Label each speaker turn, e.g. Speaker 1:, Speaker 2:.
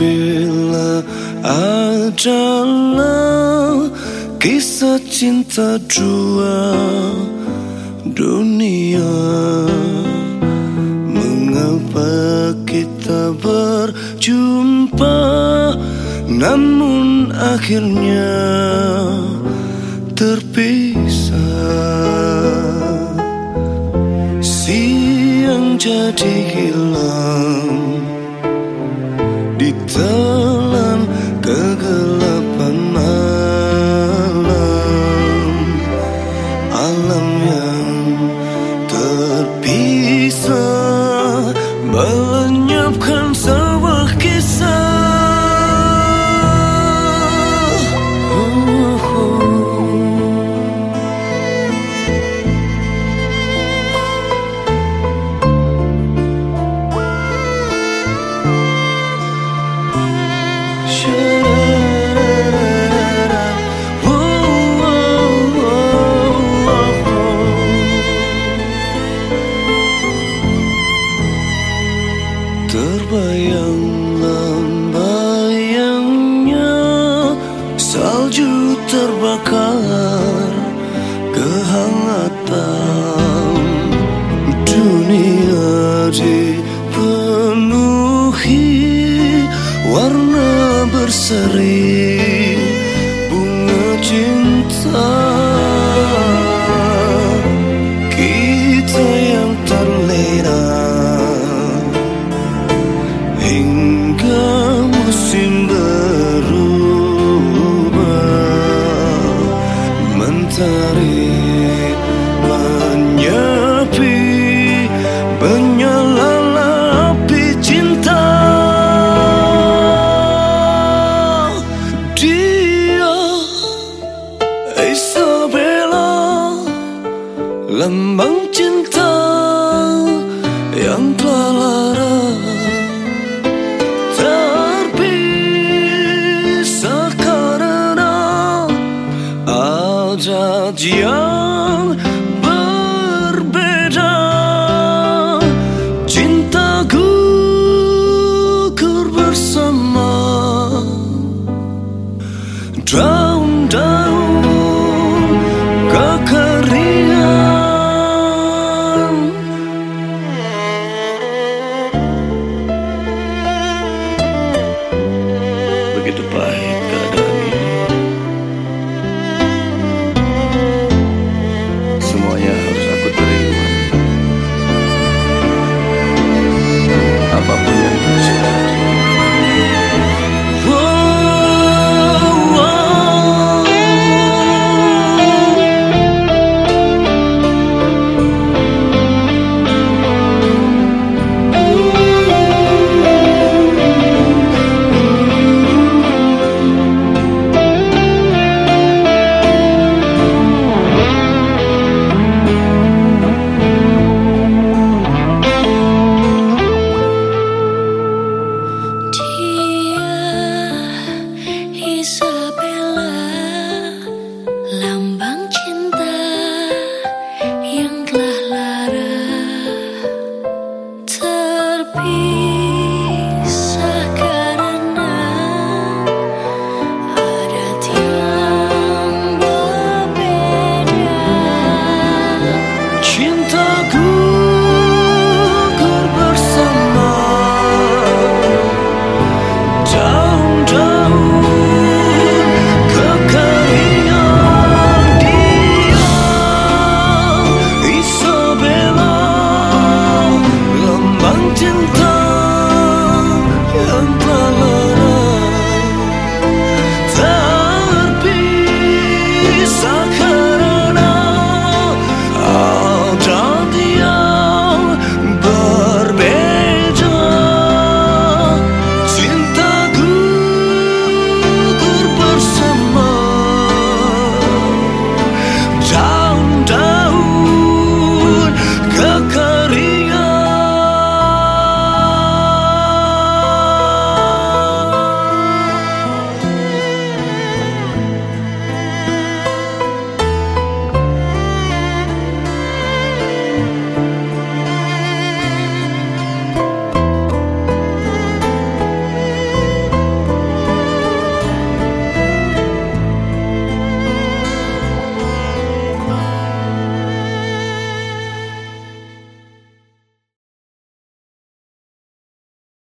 Speaker 1: Sebila adalah kisah cinta dua dunia Mengapa kita berjumpa Namun akhirnya terpisah? Siang jadi hilang So Salju terbakar Kehangatan Dunia dipenuhi Warna berseri Mentari menyepi Menyala api cinta. Dia Isabella Lambang cinta yang telah lara adat yang berbeda. Cinta gugur bersama. Daun-daun kekeringan. Begitu pahit